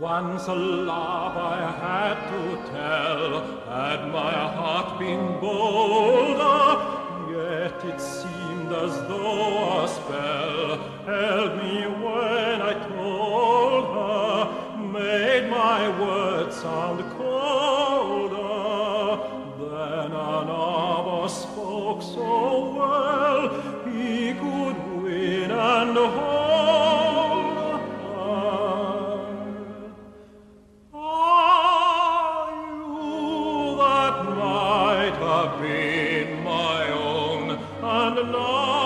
Once a love I had to tell, had my heart been bolder, yet it seemed as though a spell held me when I told her, made my words sound colder. Then another spoke so well, have been my own, and now